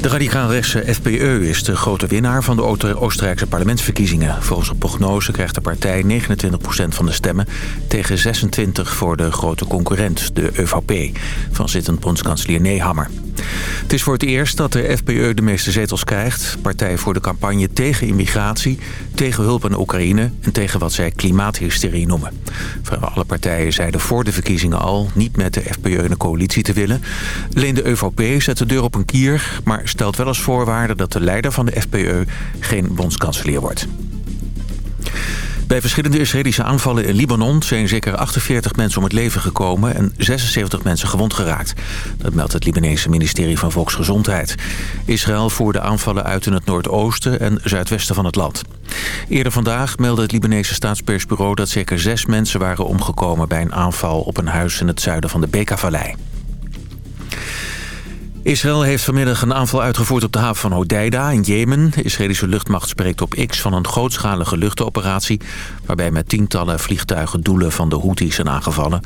De radicaal-rechtse FPE is de grote winnaar van de Oostenrijkse parlementsverkiezingen. Volgens de prognose krijgt de partij 29% van de stemmen... tegen 26% voor de grote concurrent, de ÖVP, van zittend bondskanselier Nehammer. Het is voor het eerst dat de FPE de meeste zetels krijgt. Partij voor de campagne tegen immigratie, tegen hulp aan Oekraïne... en tegen wat zij klimaathysterie noemen. Vrijwel alle partijen zeiden voor de verkiezingen al... niet met de in een coalitie te willen. Alleen de ÖVP zet de deur op een kier... maar stelt wel als voorwaarde dat de leider van de FPE geen bondskanselier wordt. Bij verschillende Israëlische aanvallen in Libanon zijn zeker 48 mensen om het leven gekomen en 76 mensen gewond geraakt. Dat meldt het Libanese ministerie van Volksgezondheid. Israël voerde aanvallen uit in het noordoosten en zuidwesten van het land. Eerder vandaag meldde het Libanese staatspersbureau dat zeker zes mensen waren omgekomen bij een aanval op een huis in het zuiden van de Beka-vallei. Israël heeft vanmiddag een aanval uitgevoerd op de haven van Hodeida in Jemen. De Israëlische luchtmacht spreekt op X van een grootschalige luchtoperatie... waarbij met tientallen vliegtuigen doelen van de Houthis zijn aangevallen...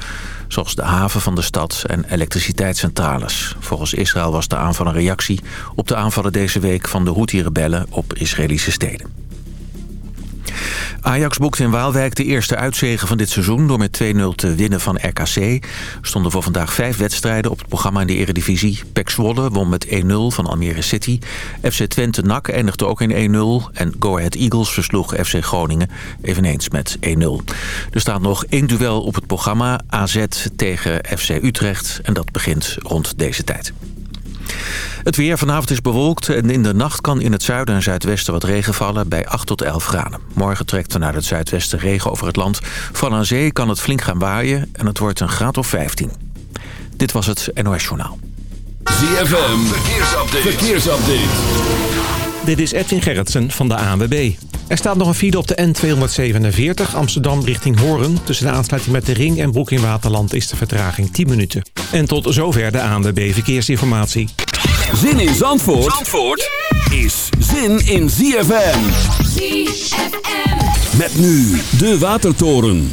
zoals de haven van de stad en elektriciteitscentrales. Volgens Israël was de aanval een reactie op de aanvallen deze week van de Houthi-rebellen op Israëlische steden. Ajax boekte in Waalwijk de eerste uitzegen van dit seizoen... door met 2-0 te winnen van RKC. Er stonden voor vandaag vijf wedstrijden op het programma in de eredivisie. PEC Zwolle won met 1-0 van Almere City. FC Twente NAC eindigde ook in 1-0. En Go Ahead Eagles versloeg FC Groningen eveneens met 1-0. Er staat nog één duel op het programma. AZ tegen FC Utrecht. En dat begint rond deze tijd. Het weer vanavond is bewolkt en in de nacht kan in het zuiden en zuidwesten wat regen vallen bij 8 tot 11 graden. Morgen trekt vanuit het zuidwesten regen over het land. Van aan zee kan het flink gaan waaien en het wordt een graad of 15. Dit was het NOS Journaal. ZFM, verkeersupdate. verkeersupdate. Dit is Edwin Gerritsen van de ANWB. Er staat nog een file op de N247 Amsterdam richting Hoorn. Tussen de aansluiting met de Ring en Broek in Waterland is de vertraging 10 minuten. En tot zover de ANWB Verkeersinformatie. Zin in Zandvoort, Zandvoort is zin in ZFM. ZFM. Met nu de Watertoren.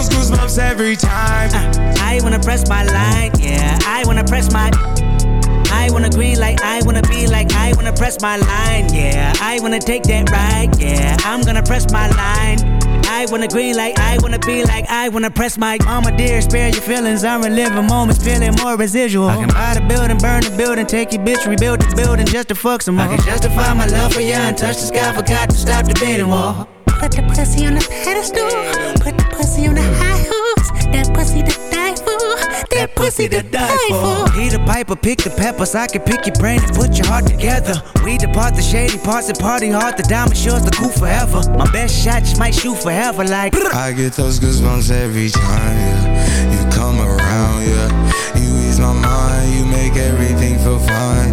I get those goosebumps every time. Uh, I wanna press my line, yeah. I wanna press my. I wanna green like I wanna be like I wanna press my line, yeah. I wanna take that ride, yeah. I'm gonna press my line. I wanna green like I wanna be like I wanna press my mama dear, spare your feelings. I'm reliving moments, feeling more residual. I can buy the building, burn the building, take your bitch, rebuild the building just to fuck some more. I can justify my love for you and touch the sky, forgot to stop the bidding war. Put the pussy on the pedestal. Put the pussy on the high horse. That pussy to die for. That pussy to die for. He the piper, pick the peppers. I can pick your brain and put your heart together. We depart the shady parts and party hard. The diamond sure's the cool forever. My best shot just might shoot forever. Like, I get those goosebumps every time, yeah. You come around, yeah. You ease my mind, you make everything feel fine.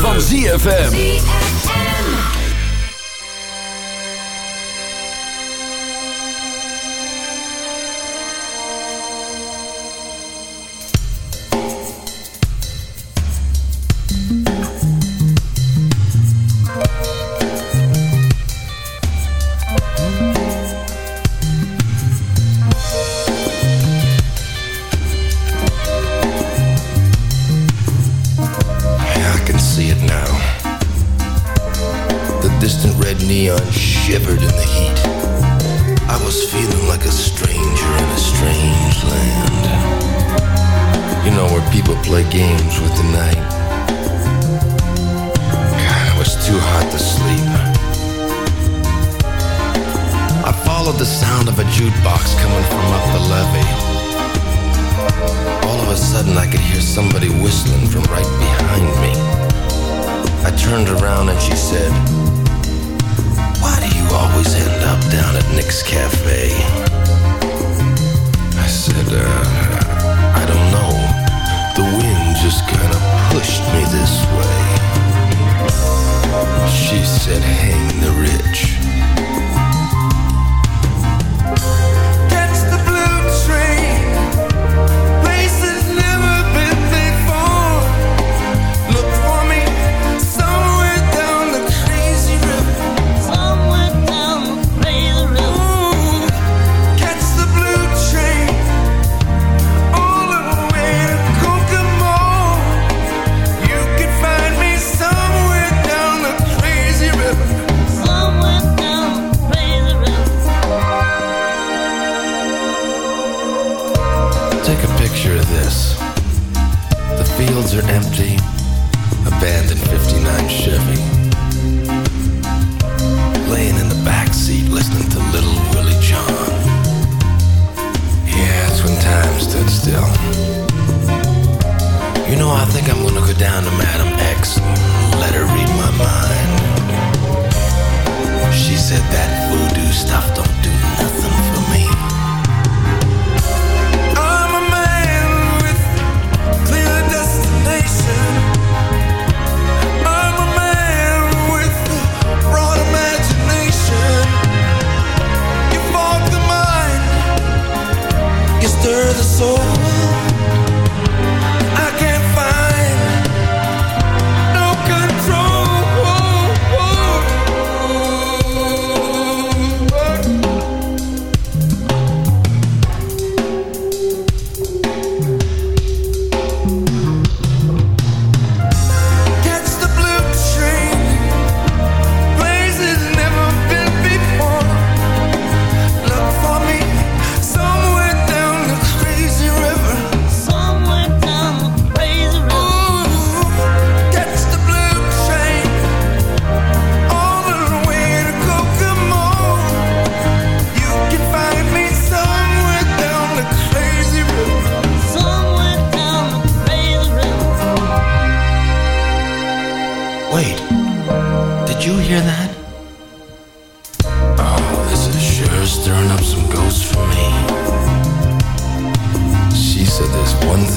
van ZFM.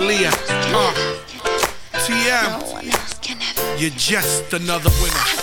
Aaliyah. Uh, TM. No one else can ever. You're just another winner.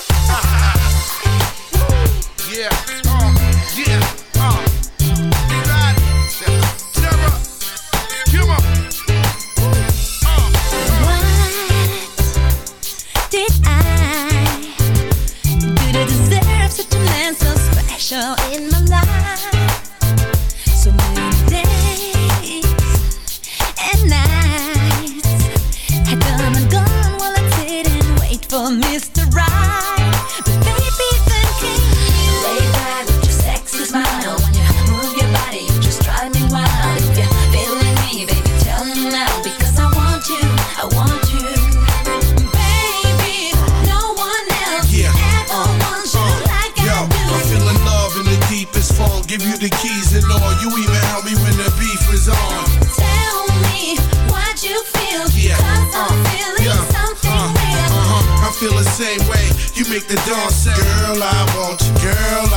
You the keys and all. You even help me when the beef is on. Tell me what you feel, Yeah. cause I'm feeling yeah. something real. Uh-huh. I feel the same way. You make the dawn say, Girl, I want you. Girl, I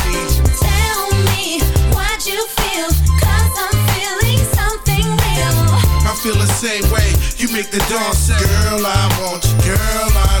feel the same way. You make the say, Girl, I want you. Girl, I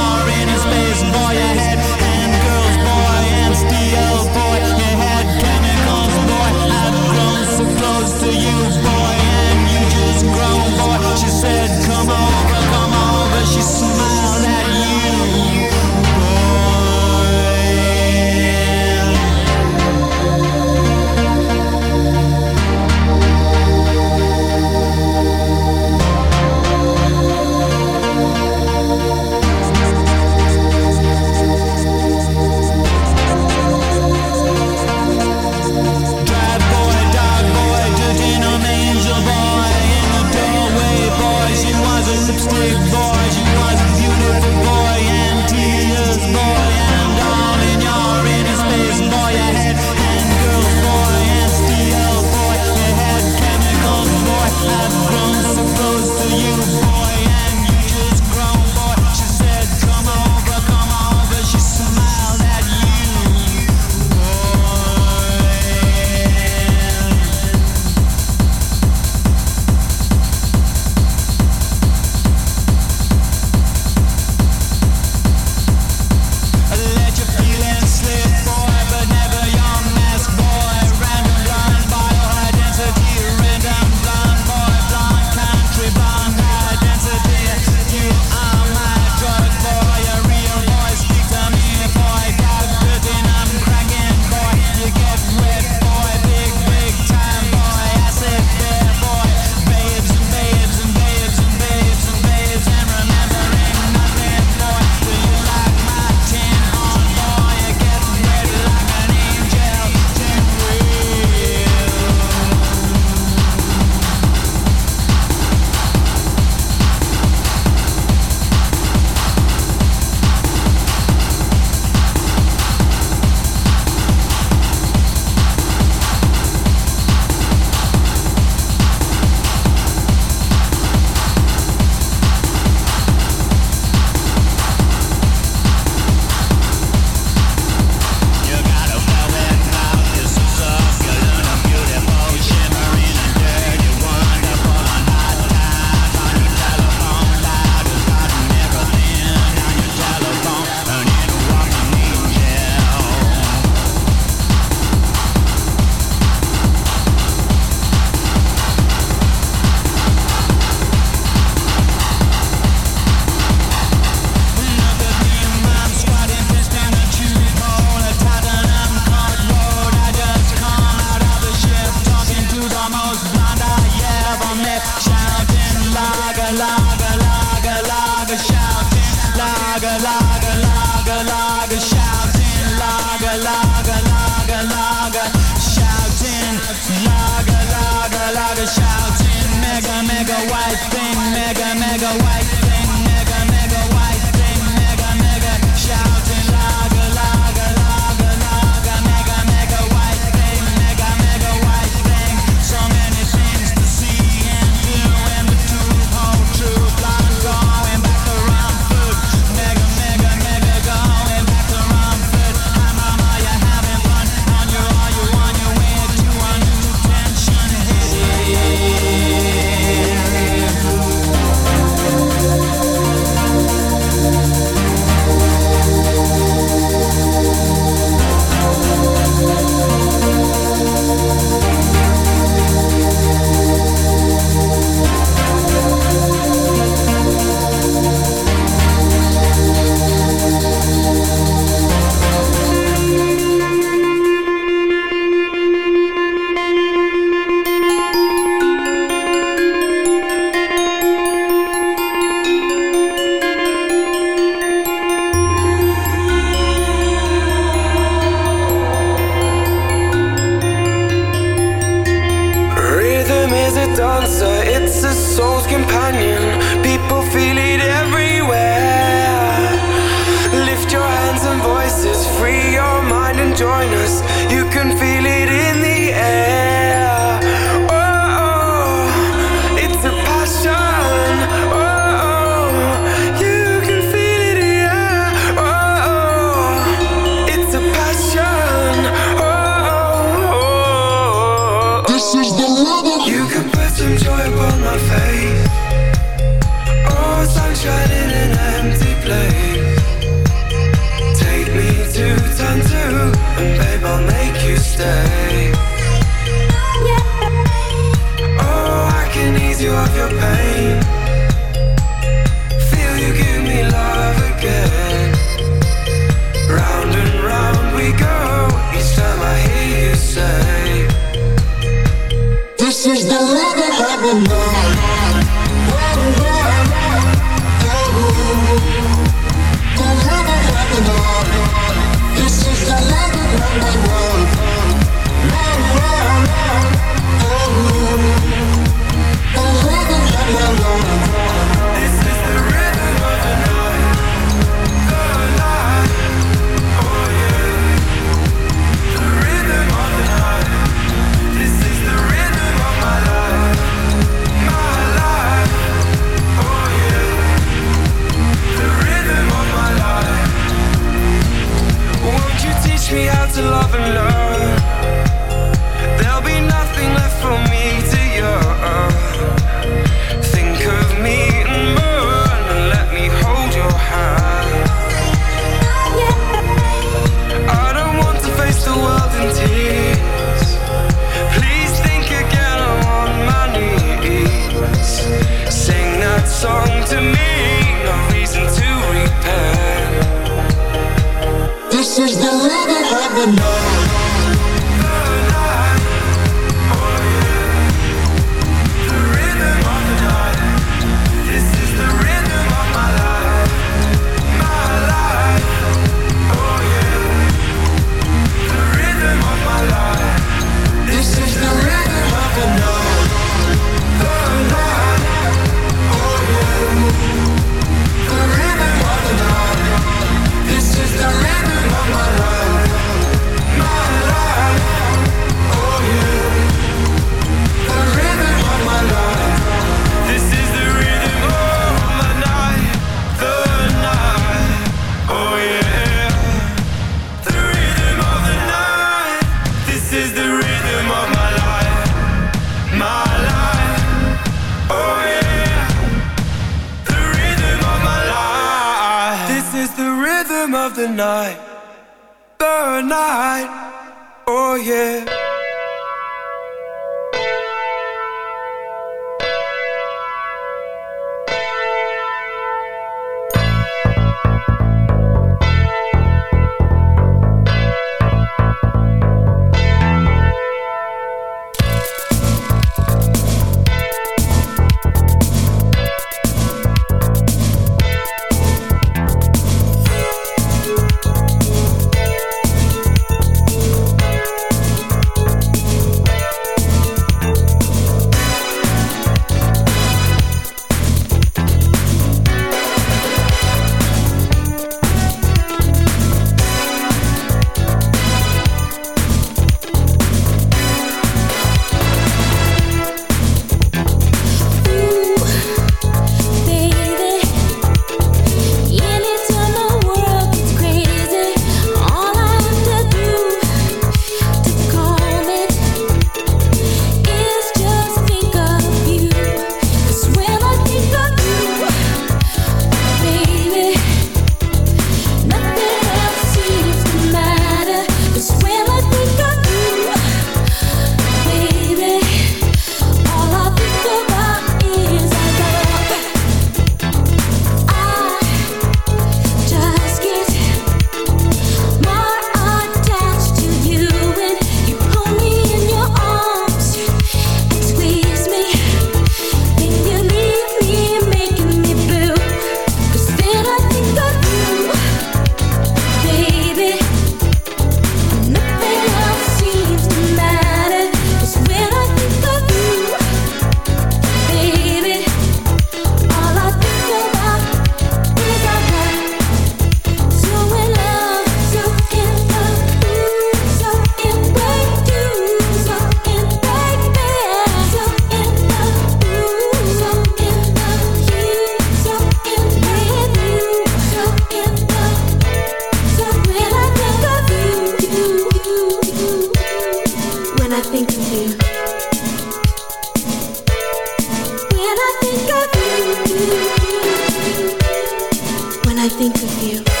think of you.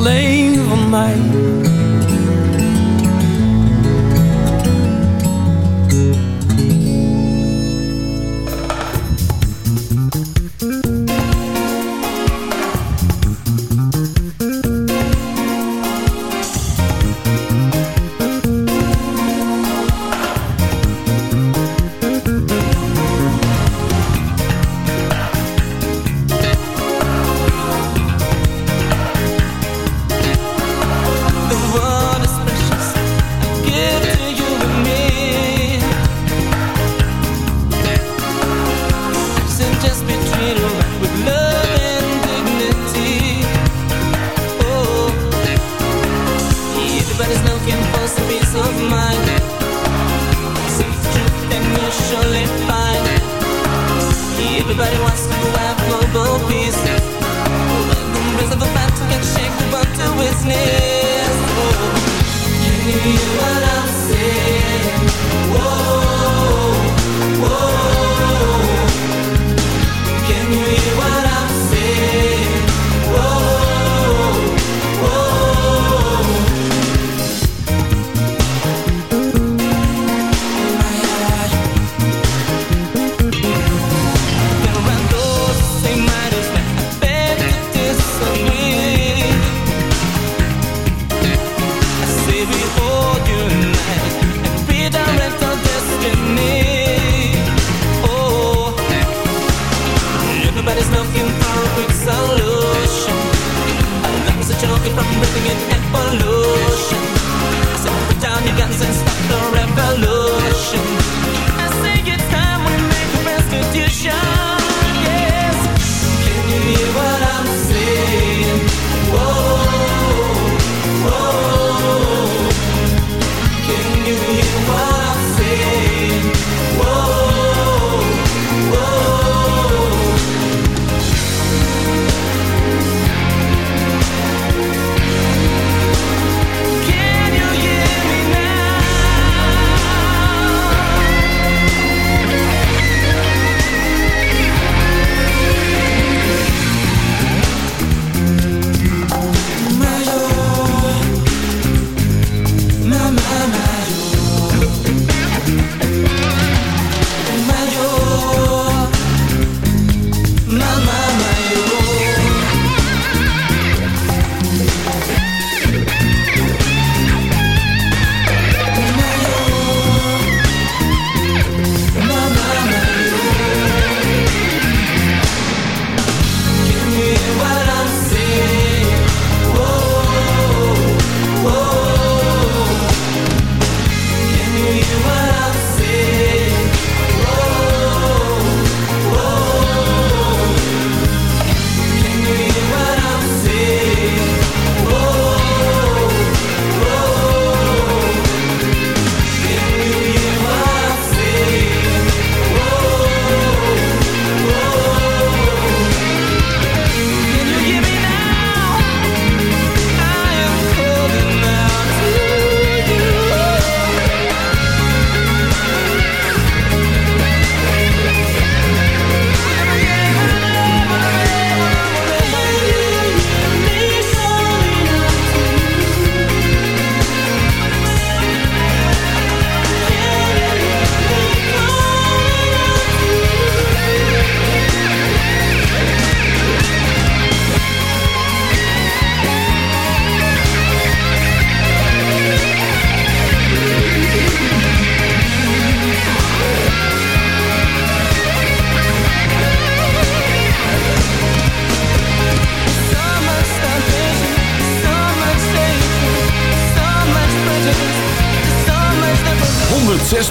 Alleen van mij. found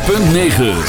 106.9